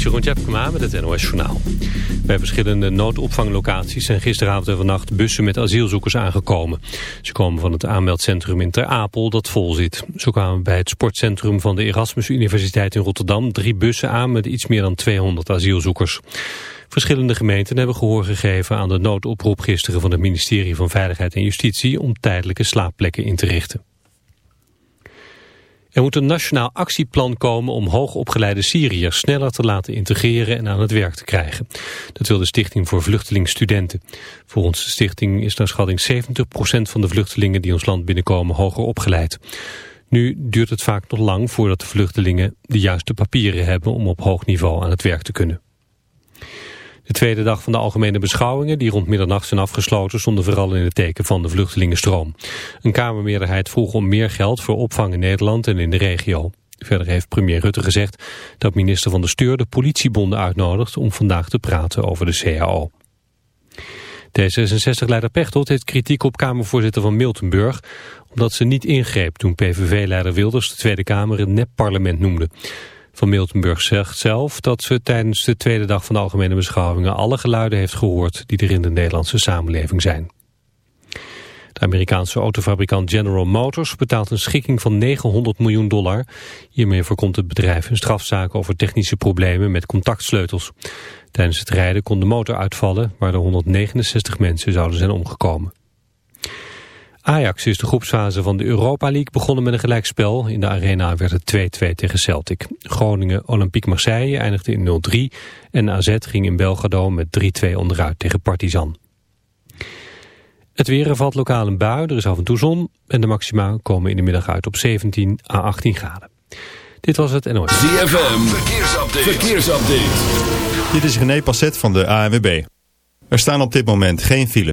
is Jeroen Tjepkema met het NOS Journaal. Bij verschillende noodopvanglocaties zijn gisteravond en vannacht bussen met asielzoekers aangekomen. Ze komen van het aanmeldcentrum in Ter Apel dat vol zit. Zo kwamen bij het sportcentrum van de Erasmus Universiteit in Rotterdam drie bussen aan met iets meer dan 200 asielzoekers. Verschillende gemeenten hebben gehoor gegeven aan de noodoproep gisteren van het ministerie van Veiligheid en Justitie om tijdelijke slaapplekken in te richten. Er moet een nationaal actieplan komen om hoogopgeleide Syriërs sneller te laten integreren en aan het werk te krijgen. Dat wil de Stichting voor Vluchtelingstudenten. Volgens de stichting is naar schatting 70% van de vluchtelingen die ons land binnenkomen hoger opgeleid. Nu duurt het vaak nog lang voordat de vluchtelingen de juiste papieren hebben om op hoog niveau aan het werk te kunnen. De tweede dag van de algemene beschouwingen, die rond middernacht zijn afgesloten, stonden vooral in het teken van de vluchtelingenstroom. Een Kamermeerderheid vroeg om meer geld voor opvang in Nederland en in de regio. Verder heeft premier Rutte gezegd dat minister van de Steur de politiebonden uitnodigt om vandaag te praten over de CAO. D66-leider Pechtold heeft kritiek op Kamervoorzitter van Miltenburg... omdat ze niet ingreep toen PVV-leider Wilders de Tweede Kamer een nep-parlement noemde. Van Miltenburg zegt zelf dat ze tijdens de tweede dag van de algemene beschouwingen alle geluiden heeft gehoord die er in de Nederlandse samenleving zijn. De Amerikaanse autofabrikant General Motors betaalt een schikking van 900 miljoen dollar. Hiermee voorkomt het bedrijf een strafzaak over technische problemen met contactsleutels. Tijdens het rijden kon de motor uitvallen, waar de 169 mensen zouden zijn omgekomen. Ajax is de groepsfase van de Europa League begonnen met een gelijkspel. In de arena werd het 2-2 tegen Celtic. Groningen Olympique Marseille eindigde in 0-3 en AZ ging in Belgrado met 3-2 onderuit tegen Partizan. Het weer valt lokaal een bui, er is af en toe zon en de maxima komen in de middag uit op 17 à 18 graden. Dit was het NOS. ZFM, verkeersupdate. verkeersupdate. Dit is René Passet van de ANWB. Er staan op dit moment geen file.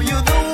you the way.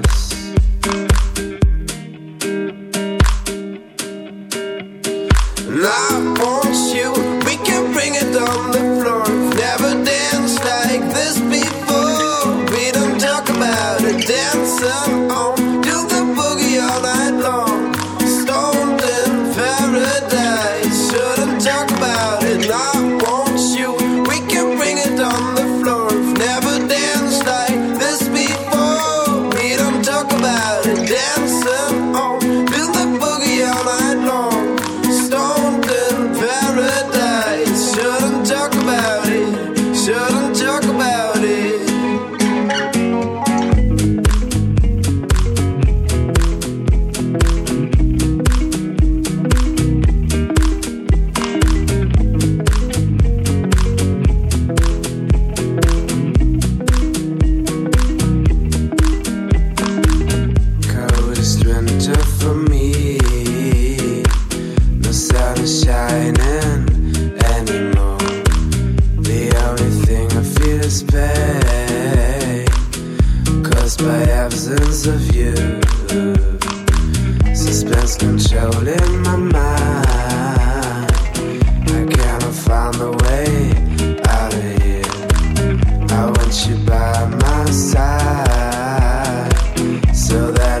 So that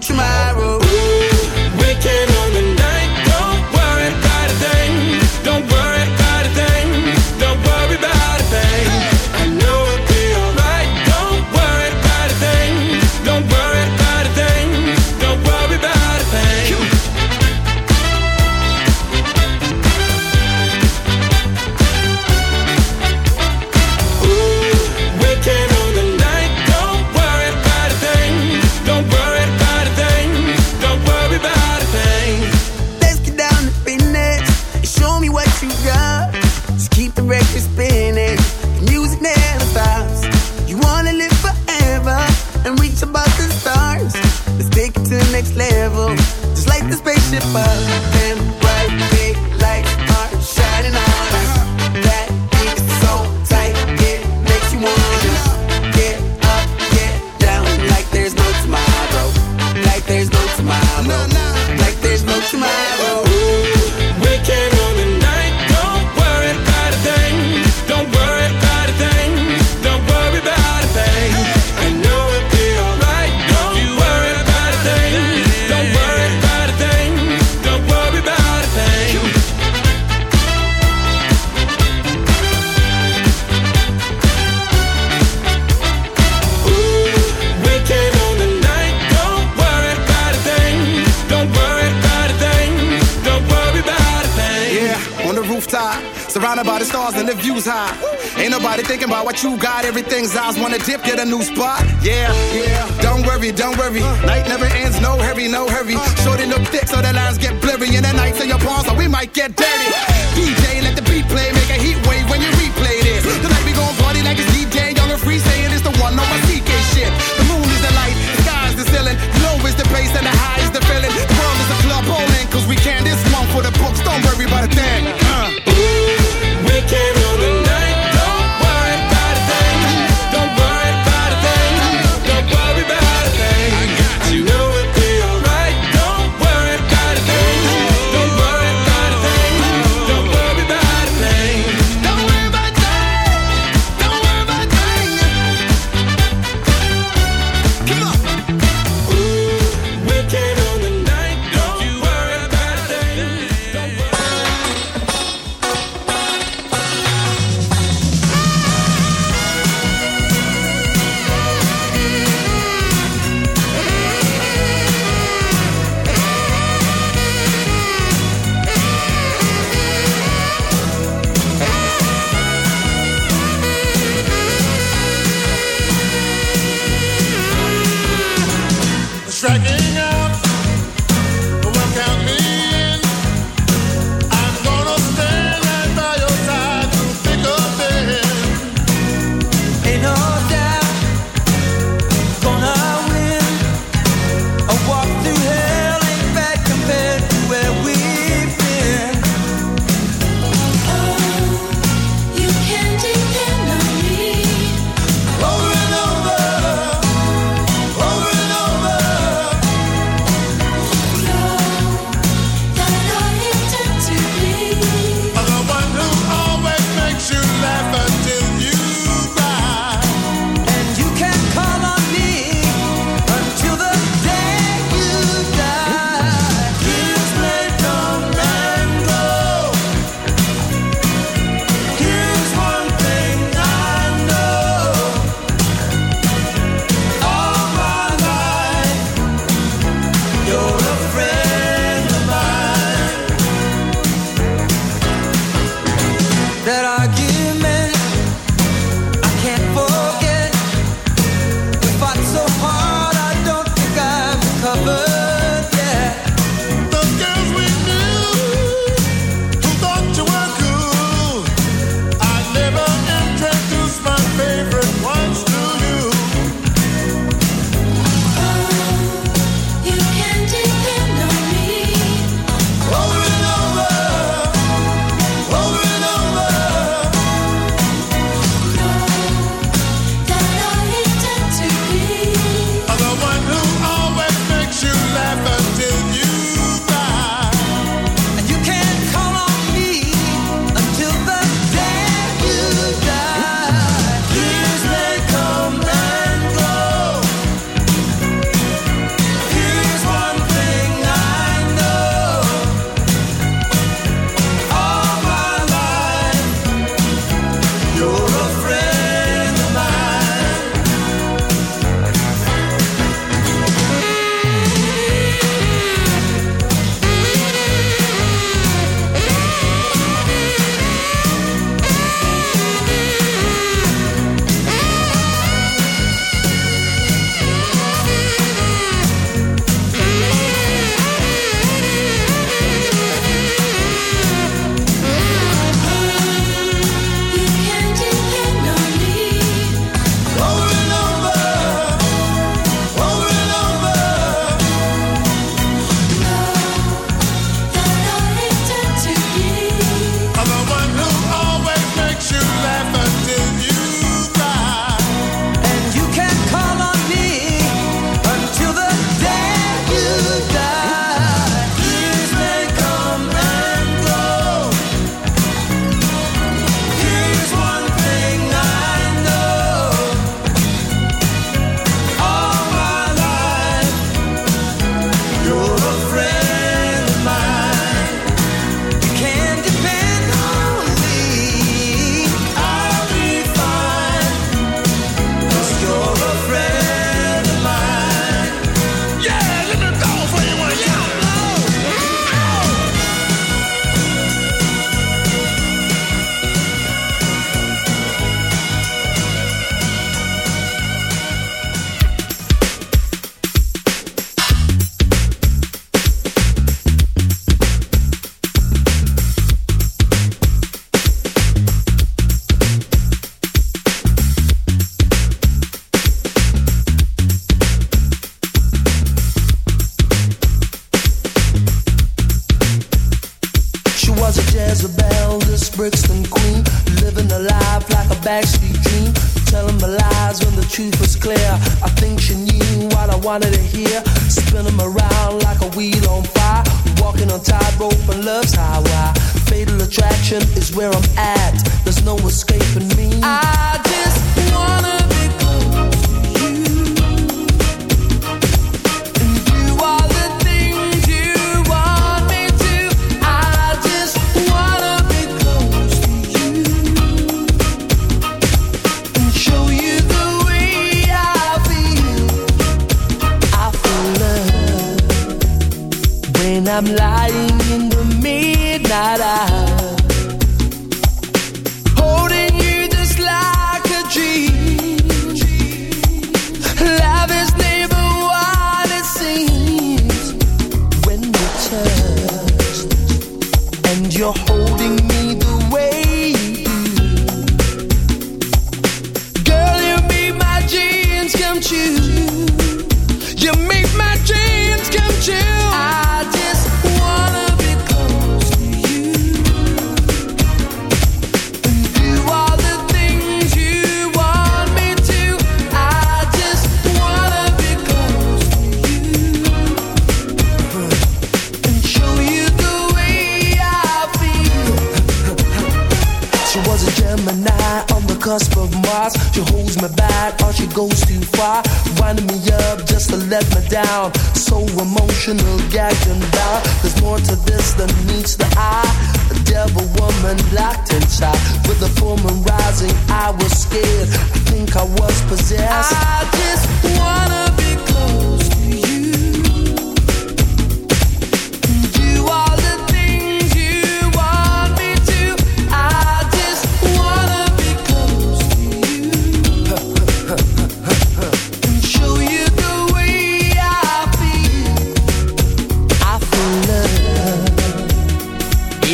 don't mind? Never ends, no hurry, no hurry. Short and thick so the lines get blurry. And the nights in your palms, so we might get dirty. DJ, let the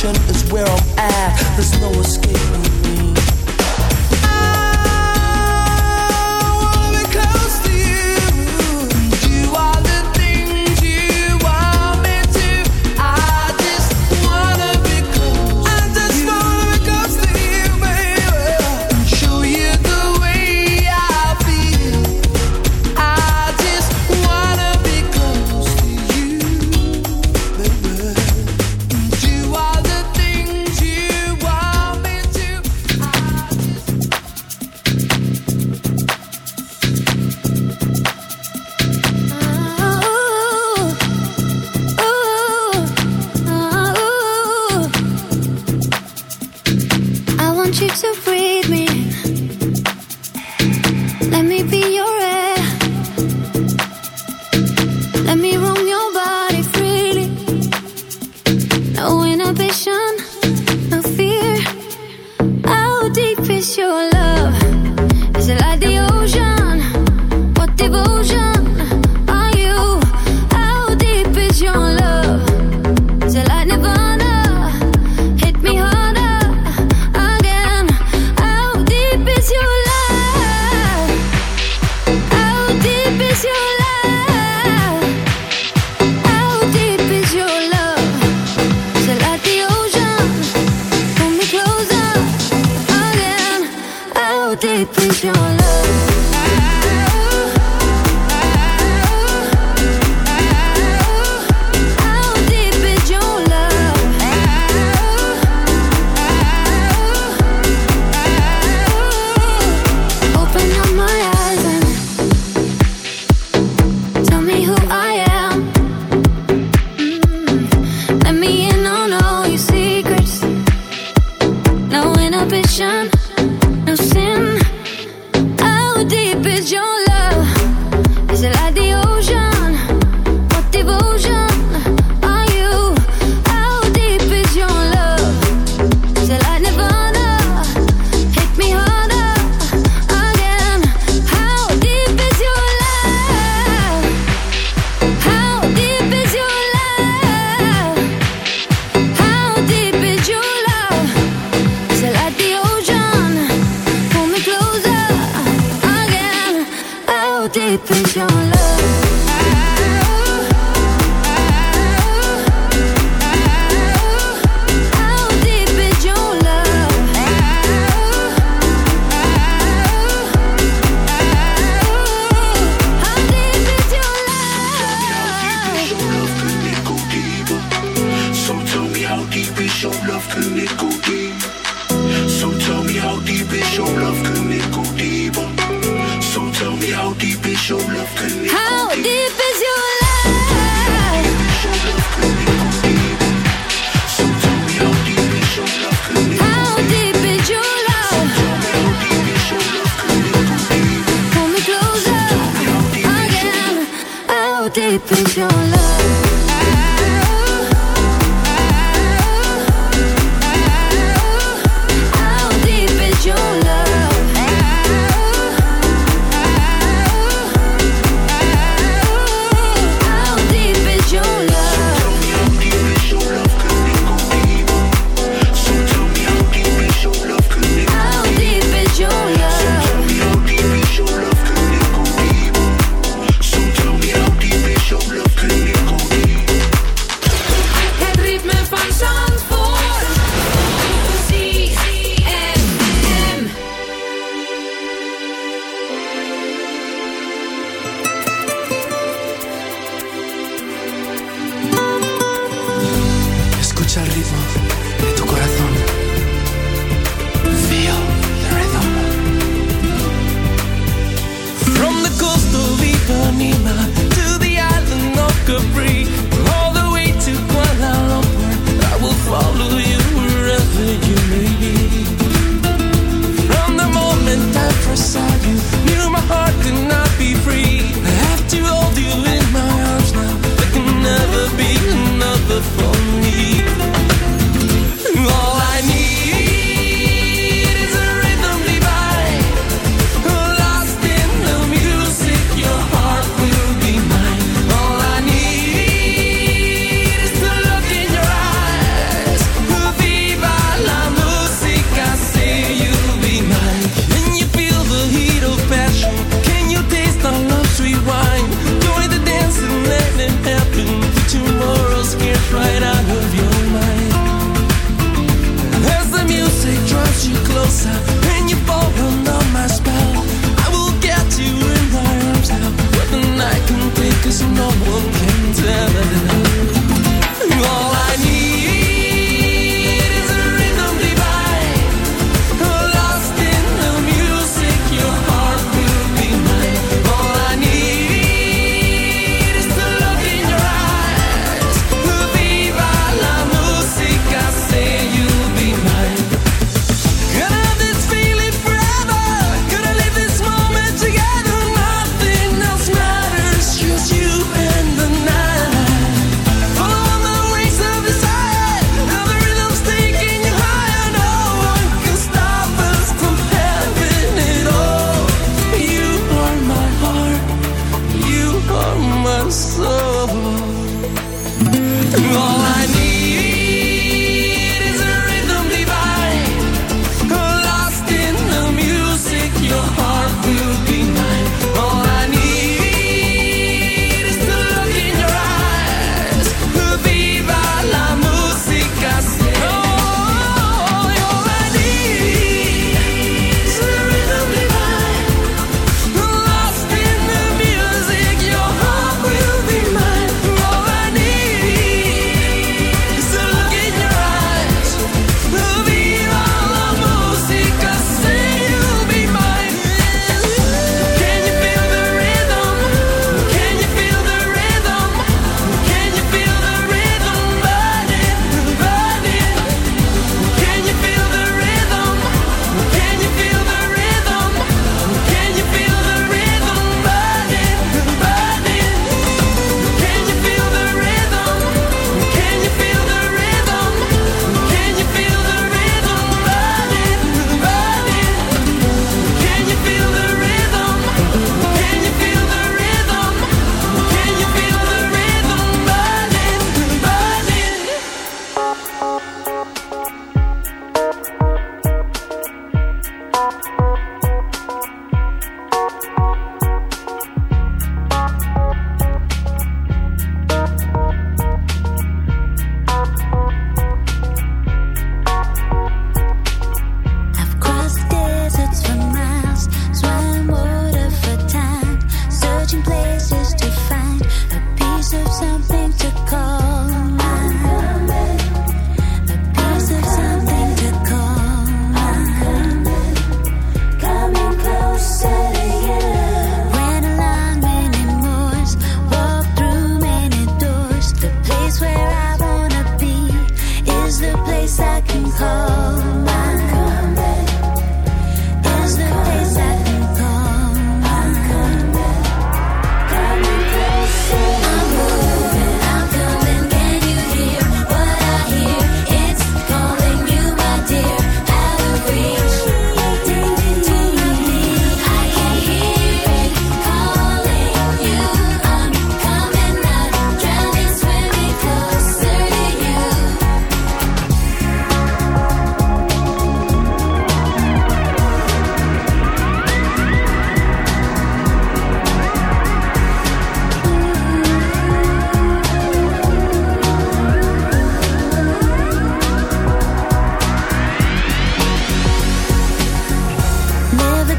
direction is where I'm at. There's no. deep with your love.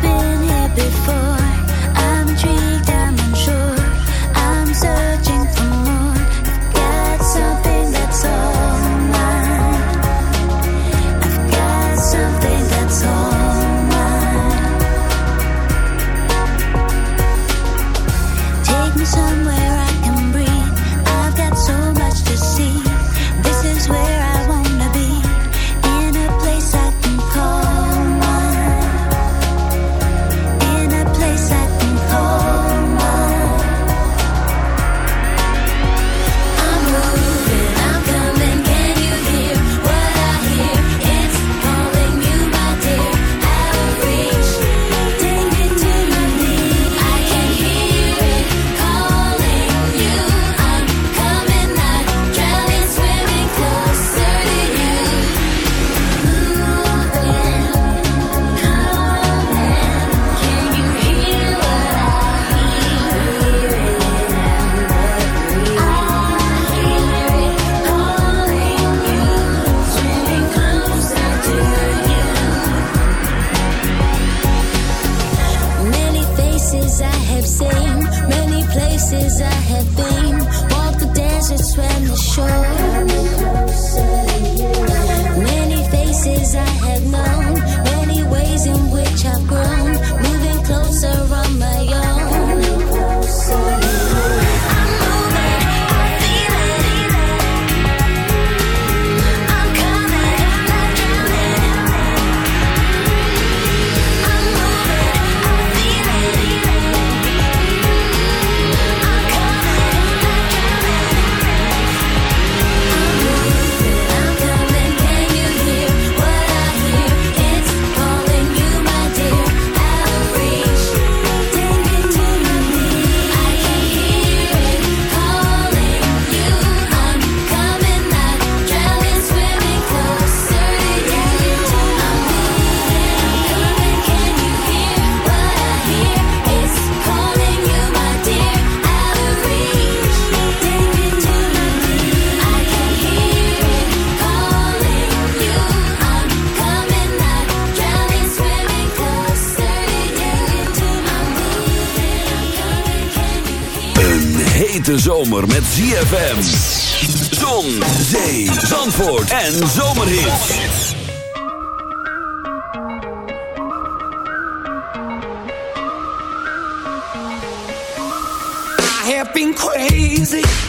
been here before. I'm intrigued. De zomer met ZFM. Zon, zee, zandvoort en zomerhit. I have been crazy.